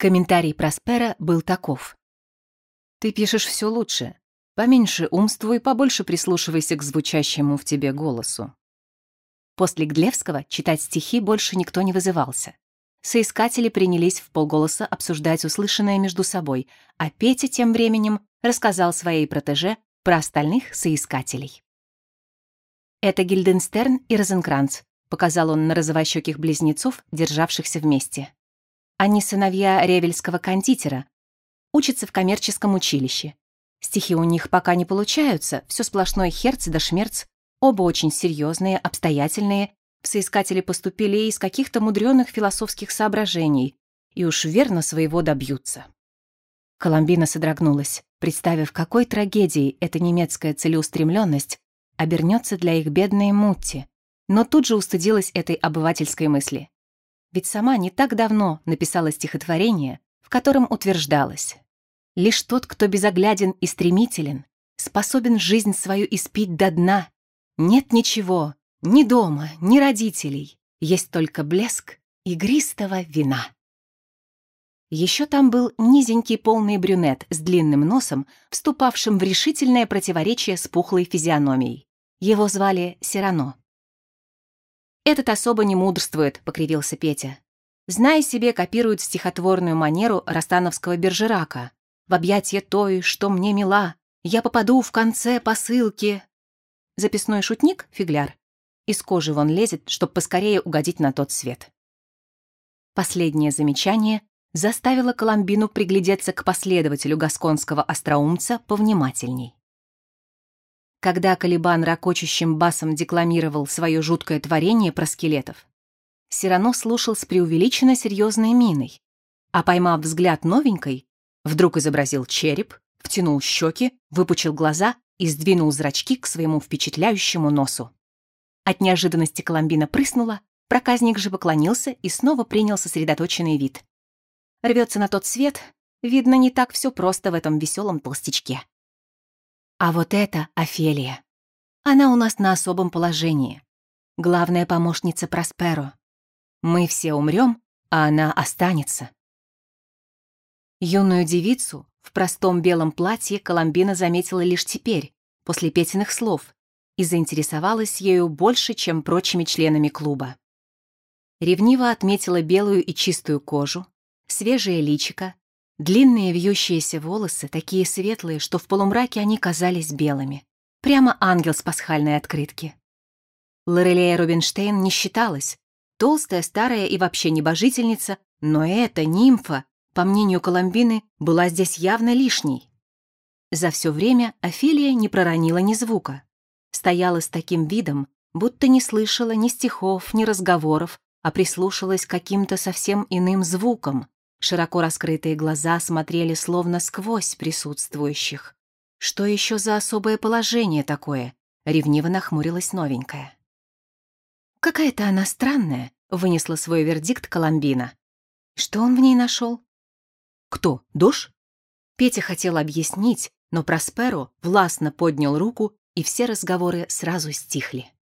Комментарий Проспера был таков. «Ты пишешь все лучше. Поменьше умствуй, побольше прислушивайся к звучащему в тебе голосу». После Глевского читать стихи больше никто не вызывался. Соискатели принялись в полголоса обсуждать услышанное между собой, а Петя тем временем рассказал своей протеже про остальных соискателей. «Это Гильденстерн и Розенкранц», — показал он на розовощеких близнецов, державшихся вместе. Они сыновья ревельского кондитера, учатся в коммерческом училище. Стихи у них пока не получаются, все сплошной херц да шмерц, оба очень серьезные, обстоятельные, в соискатели поступили из каких-то мудреных философских соображений, и уж верно своего добьются. Коломбина содрогнулась, представив, какой трагедией эта немецкая целеустремленность обернется для их бедной Мутти, но тут же устыдилась этой обывательской мысли. Ведь сама не так давно написала стихотворение, в котором утверждалось «Лишь тот, кто безогляден и стремителен, способен жизнь свою испить до дна. Нет ничего, ни дома, ни родителей, есть только блеск игристого вина». Еще там был низенький полный брюнет с длинным носом, вступавшим в решительное противоречие с пухлой физиономией. Его звали Сирано. «Этот особо не мудрствует», — покривился Петя. «Зная себе, копирует стихотворную манеру Ростановского Бержерака. В объятье той, что мне мила, я попаду в конце посылки». Записной шутник — фигляр. Из кожи вон лезет, чтоб поскорее угодить на тот свет. Последнее замечание заставило Коломбину приглядеться к последователю гасконского остроумца повнимательней. Когда Калибан ракочущим басом декламировал свое жуткое творение про скелетов, Сирано слушал с преувеличенно серьезной миной, а поймав взгляд новенькой, вдруг изобразил череп, втянул щеки, выпучил глаза и сдвинул зрачки к своему впечатляющему носу. От неожиданности Коломбина прыснула, проказник же поклонился и снова принял сосредоточенный вид. Рвется на тот свет, видно, не так все просто в этом веселом толстячке. А вот это Офелия. Она у нас на особом положении. Главная помощница Просперо. Мы все умрем, а она останется. Юную девицу в простом белом платье Коломбина заметила лишь теперь, после Петиных слов, и заинтересовалась ею больше, чем прочими членами клуба. Ревниво отметила белую и чистую кожу, свежее личико, Длинные вьющиеся волосы, такие светлые, что в полумраке они казались белыми. Прямо ангел с пасхальной открытки. Лорелея Рубинштейн не считалась. Толстая, старая и вообще небожительница, но эта нимфа, по мнению Коломбины, была здесь явно лишней. За все время Офелия не проронила ни звука. Стояла с таким видом, будто не слышала ни стихов, ни разговоров, а прислушалась к каким-то совсем иным звукам, Широко раскрытые глаза смотрели словно сквозь присутствующих. Что еще за особое положение такое? Ревниво нахмурилась новенькая. «Какая-то она странная», — вынесла свой вердикт Коломбина. «Что он в ней нашел?» «Кто, Дош?» Петя хотел объяснить, но Просперо властно поднял руку, и все разговоры сразу стихли.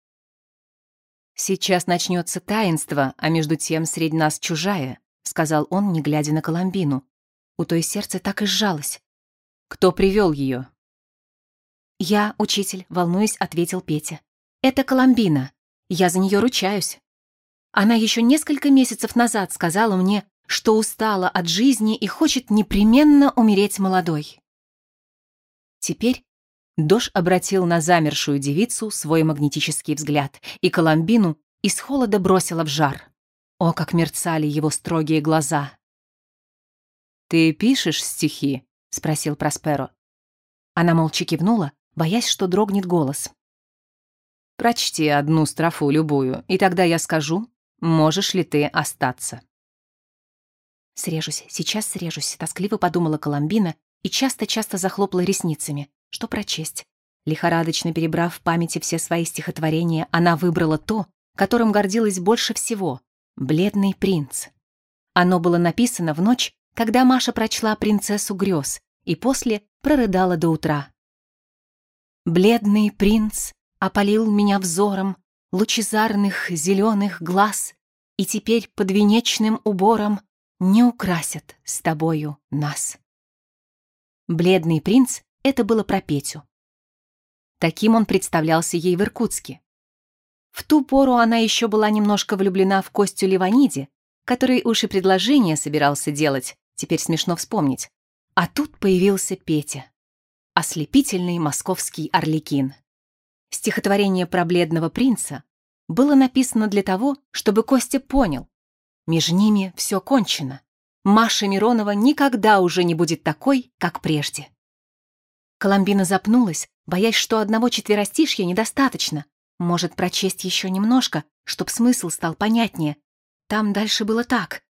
«Сейчас начнется таинство, а между тем среди нас чужая», — сказал он, не глядя на Коломбину. У той сердце так и сжалось. «Кто привел ее?» «Я, учитель», — волнуясь, ответил Петя. «Это Коломбина. Я за нее ручаюсь. Она еще несколько месяцев назад сказала мне, что устала от жизни и хочет непременно умереть молодой». Теперь Дош обратил на замершую девицу свой магнетический взгляд, и Коломбину из холода бросила в жар. О, как мерцали его строгие глаза! «Ты пишешь стихи?» — спросил Просперо. Она молча кивнула, боясь, что дрогнет голос. «Прочти одну строфу любую, и тогда я скажу, можешь ли ты остаться». «Срежусь, сейчас срежусь», — тоскливо подумала Коломбина и часто-часто захлопала ресницами. Что прочесть? Лихорадочно перебрав в памяти все свои стихотворения, она выбрала то, которым гордилась больше всего, «Бледный принц». Оно было написано в ночь, когда Маша прочла «Принцессу грез» и после прорыдала до утра. «Бледный принц опалил меня взором лучезарных зеленых глаз, и теперь под венечным убором не украсят с тобою нас. Бледный принц — это было про Петю. Таким он представлялся ей в Иркутске. В ту пору она еще была немножко влюблена в Костю Ливаниди, который уж и предложение собирался делать, теперь смешно вспомнить. А тут появился Петя. Ослепительный московский орликин. Стихотворение про бледного принца было написано для того, чтобы Костя понял. Между ними все кончено. Маша Миронова никогда уже не будет такой, как прежде. Коломбина запнулась, боясь, что одного четверостишья недостаточно. Может, прочесть еще немножко, чтоб смысл стал понятнее. Там дальше было так.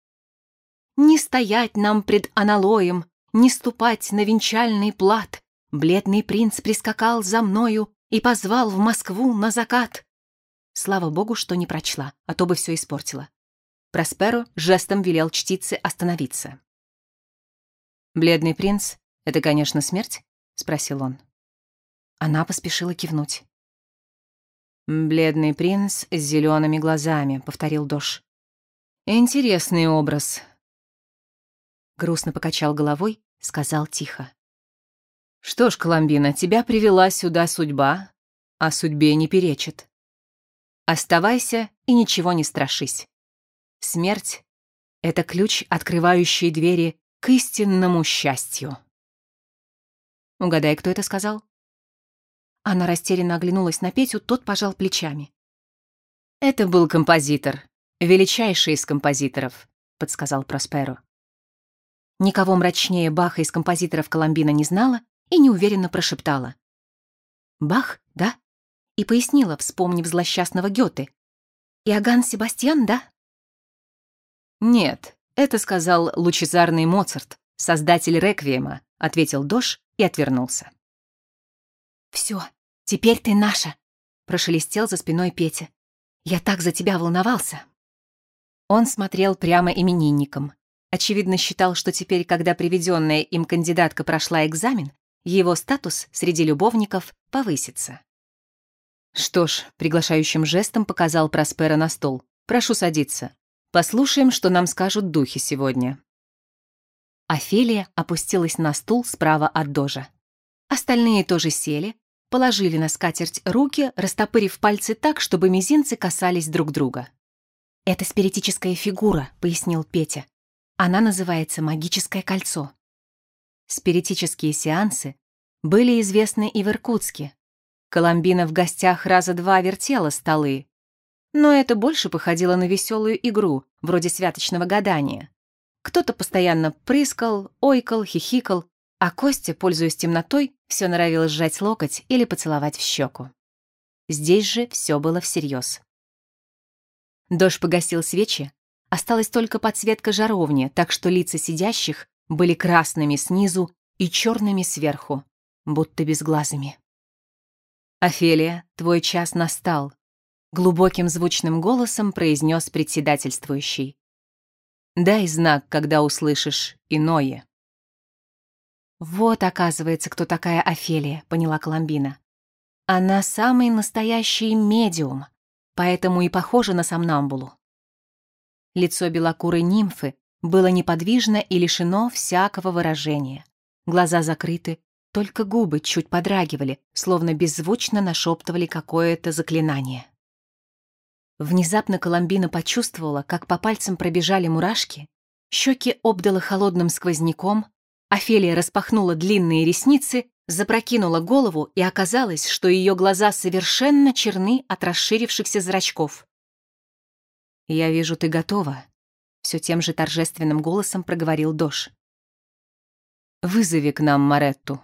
«Не стоять нам пред аналоем, не ступать на венчальный плат. Бледный принц прискакал за мною и позвал в Москву на закат. Слава богу, что не прочла, а то бы все испортила. Просперо жестом велел чтице остановиться. «Бледный принц — это, конечно, смерть?» — спросил он. Она поспешила кивнуть. «Бледный принц с зелеными глазами», — повторил Дош. «Интересный образ». Грустно покачал головой, сказал тихо. «Что ж, Коломбина, тебя привела сюда судьба, а судьбе не перечит. Оставайся и ничего не страшись. Смерть — это ключ, открывающий двери к истинному счастью. Угадай, кто это сказал? Она растерянно оглянулась на Петю, тот пожал плечами. «Это был композитор, величайший из композиторов», — подсказал Просперо. Никого мрачнее Баха из композиторов Коломбина не знала и неуверенно прошептала. «Бах, да?» и пояснила, вспомнив злосчастного Гёте. «Иоганн Себастьян, да?» «Нет, это сказал лучезарный Моцарт, создатель реквиема», ответил Дош и отвернулся. «Все, теперь ты наша», прошелестел за спиной Петя. «Я так за тебя волновался». Он смотрел прямо именинником. Очевидно, считал, что теперь, когда приведенная им кандидатка прошла экзамен, его статус среди любовников повысится. Что ж, приглашающим жестом показал Проспера на стол. Прошу садиться. Послушаем, что нам скажут духи сегодня. Офелия опустилась на стул справа от Дожа. Остальные тоже сели, положили на скатерть руки, растопырив пальцы так, чтобы мизинцы касались друг друга. «Это спиритическая фигура», — пояснил Петя. «Она называется магическое кольцо». Спиритические сеансы были известны и в Иркутске, Коломбина в гостях раза два вертела столы. Но это больше походило на веселую игру, вроде святочного гадания. Кто-то постоянно прыскал, ойкал, хихикал, а Костя, пользуясь темнотой, все норовил сжать локоть или поцеловать в щеку. Здесь же все было всерьез. Дождь погасил свечи, осталась только подсветка жаровни, так что лица сидящих были красными снизу и черными сверху, будто безглазыми. «Офелия, твой час настал», — глубоким звучным голосом произнес председательствующий. «Дай знак, когда услышишь иное». «Вот, оказывается, кто такая Офелия», — поняла Коломбина. «Она самый настоящий медиум, поэтому и похожа на сомнамбулу». Лицо белокурой нимфы было неподвижно и лишено всякого выражения. Глаза закрыты, только губы чуть подрагивали, словно беззвучно нашептывали какое-то заклинание. Внезапно Коломбина почувствовала, как по пальцам пробежали мурашки, щеки обдала холодным сквозняком, Офелия распахнула длинные ресницы, запрокинула голову, и оказалось, что ее глаза совершенно черны от расширившихся зрачков. «Я вижу, ты готова», — все тем же торжественным голосом проговорил Дош. «Вызови к нам Маретту».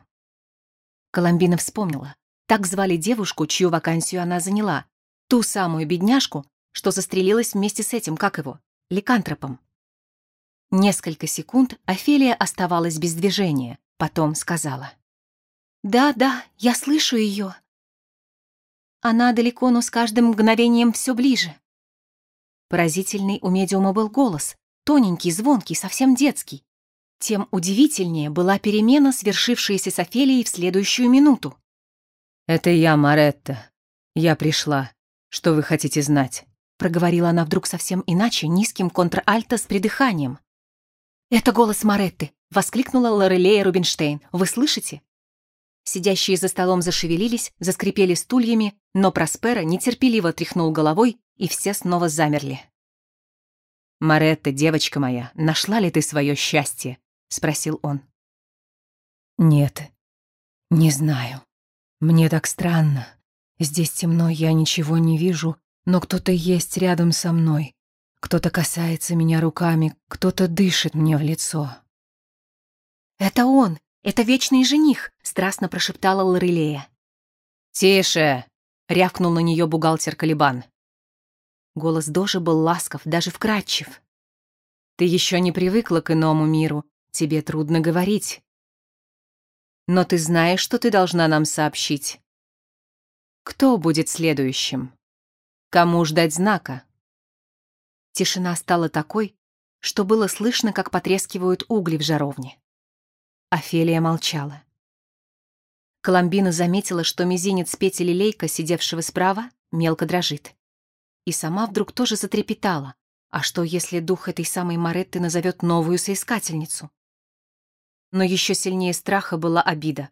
Коломбина вспомнила. Так звали девушку, чью вакансию она заняла. Ту самую бедняжку, что застрелилась вместе с этим, как его, ликантропом. Несколько секунд Офелия оставалась без движения, потом сказала. «Да, да, я слышу ее. Она далеко, но с каждым мгновением все ближе». Поразительный у медиума был голос, тоненький, звонкий, совсем детский. Тем удивительнее была перемена, свершившаяся с Офелией в следующую минуту. «Это я, Маретта. Я пришла. Что вы хотите знать?» Проговорила она вдруг совсем иначе, низким контральто с придыханием. «Это голос Маретты!» — воскликнула Лорелея Рубинштейн. «Вы слышите?» Сидящие за столом зашевелились, заскрипели стульями, но Проспера нетерпеливо тряхнул головой, и все снова замерли. «Маретта, девочка моя, нашла ли ты свое счастье?» — спросил он. «Нет, не знаю. Мне так странно. Здесь темно, я ничего не вижу, но кто-то есть рядом со мной. Кто-то касается меня руками, кто-то дышит мне в лицо». «Это он! Это вечный жених!» — страстно прошептала Лорелея. «Тише!» — рявкнул на нее бухгалтер Калибан. Голос Дожи был ласков, даже вкрадчив. «Ты еще не привыкла к иному миру, тебе трудно говорить. Но ты знаешь, что ты должна нам сообщить. Кто будет следующим? Кому ждать знака?» Тишина стала такой, что было слышно, как потрескивают угли в жаровне. Офелия молчала. Коломбина заметила, что мизинец Пети Лилейка, сидевшего справа, мелко дрожит. И сама вдруг тоже затрепетала. А что, если дух этой самой Маретты назовет новую соискательницу? Но еще сильнее страха была обида.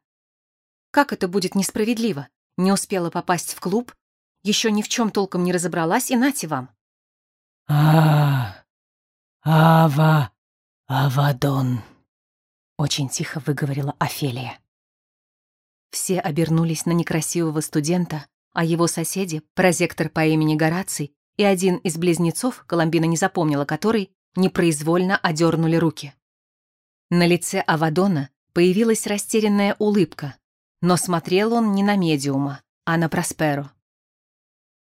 Как это будет несправедливо? Не успела попасть в клуб, еще ни в чем толком не разобралась, и нате вам. А Ава... Авадон очень тихо выговорила Офелия. Все обернулись на некрасивого студента, а его соседи, прозектор по имени Гораций и один из близнецов, Коломбина не запомнила который, непроизвольно одернули руки. На лице Авадона появилась растерянная улыбка, но смотрел он не на медиума, а на Просперу.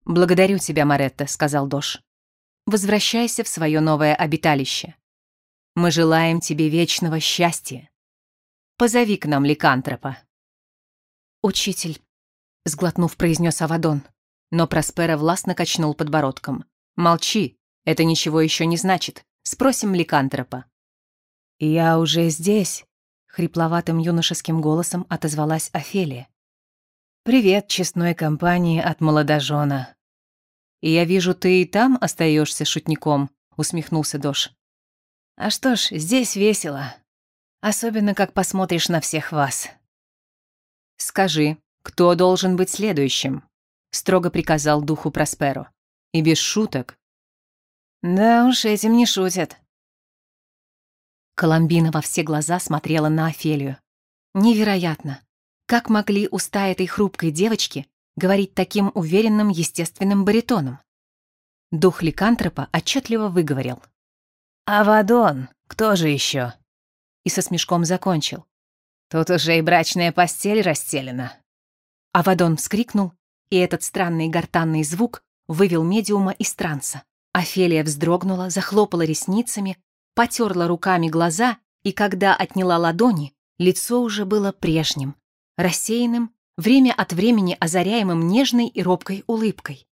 «Благодарю тебя, Маретта», — сказал Дош. «Возвращайся в свое новое обиталище. Мы желаем тебе вечного счастья. Позови к нам ликантропа». «Учитель», — сглотнув, произнес Авадон, но Проспера властно качнул подбородком. «Молчи, это ничего еще не значит. Спросим ликантропа». «Я уже здесь», — хрипловатым юношеским голосом отозвалась Офелия. «Привет честной компании от молодожена». «Я вижу, ты и там остаешься шутником», — усмехнулся Дош. А что ж, здесь весело. Особенно, как посмотришь на всех вас. Скажи, кто должен быть следующим? Строго приказал духу Просперо. И без шуток. Да уж, этим не шутят. Коломбина во все глаза смотрела на Офелию. Невероятно. Как могли уста этой хрупкой девочки говорить таким уверенным, естественным баритоном? Дух ликантропа отчетливо выговорил. «Авадон, кто же еще?» И со смешком закончил. «Тут уже и брачная постель расстелена». Авадон вскрикнул, и этот странный гортанный звук вывел медиума из транса. Офелия вздрогнула, захлопала ресницами, потерла руками глаза, и когда отняла ладони, лицо уже было прежним, рассеянным, время от времени озаряемым нежной и робкой улыбкой.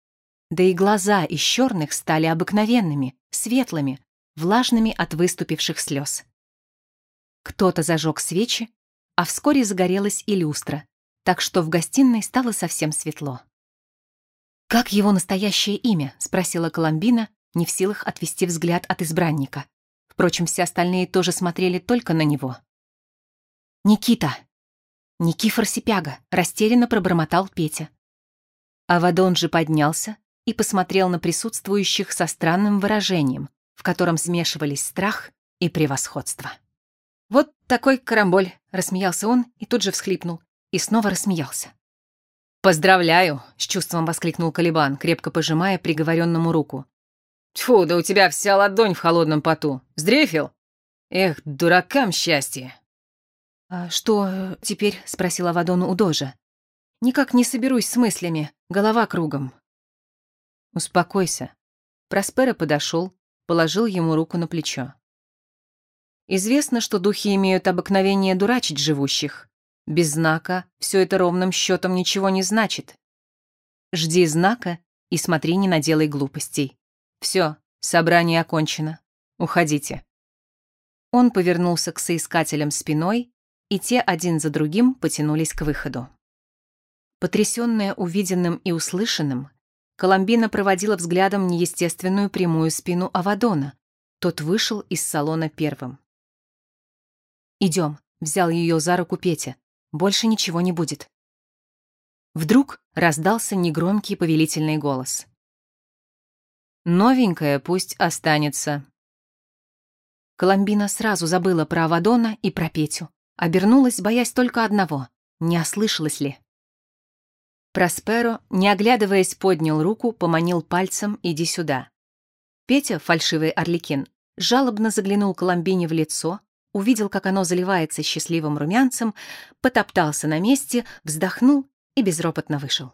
Да и глаза из черных стали обыкновенными, светлыми, влажными от выступивших слез. Кто-то зажег свечи, а вскоре загорелась и люстра, так что в гостиной стало совсем светло. «Как его настоящее имя?» — спросила Коломбина, не в силах отвести взгляд от избранника. Впрочем, все остальные тоже смотрели только на него. «Никита!» «Никифор Сипяга!» — растерянно пробормотал Петя. Авадон же поднялся и посмотрел на присутствующих со странным выражением, в котором смешивались страх и превосходство. «Вот такой карамболь!» — рассмеялся он и тут же всхлипнул. И снова рассмеялся. «Поздравляю!» — с чувством воскликнул Калибан, крепко пожимая приговоренному руку. «Тьфу, да у тебя вся ладонь в холодном поту. Сдрефил? Эх, дуракам счастье!» «А что теперь?» — спросила Вадону у Дожа. «Никак не соберусь с мыслями, голова кругом». «Успокойся». Проспера подошел, положил ему руку на плечо. Известно, что духи имеют обыкновение дурачить живущих. Без знака все это ровным счетом ничего не значит. Жди знака и смотри, не наделай глупостей. Все, собрание окончено. Уходите. Он повернулся к соискателям спиной, и те один за другим потянулись к выходу. Потрясённая увиденным и услышанным, Коломбина проводила взглядом неестественную прямую спину Авадона. Тот вышел из салона первым. Идем, взял ее за руку Петя. Больше ничего не будет. Вдруг раздался негромкий повелительный голос. Новенькая пусть останется. Коломбина сразу забыла про Авадона и про Петю. Обернулась, боясь только одного — не ослышалась ли. Просперо, не оглядываясь, поднял руку, поманил пальцем «иди сюда». Петя, фальшивый орликин, жалобно заглянул Коломбине в лицо, увидел, как оно заливается счастливым румянцем, потоптался на месте, вздохнул и безропотно вышел.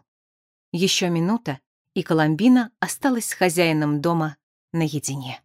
Еще минута, и Коломбина осталась с хозяином дома наедине.